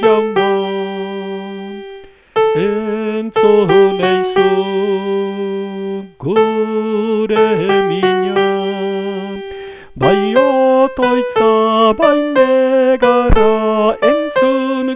Jandom entzu honei sou guremiñan baiotoi tsa baiñe gara entzu me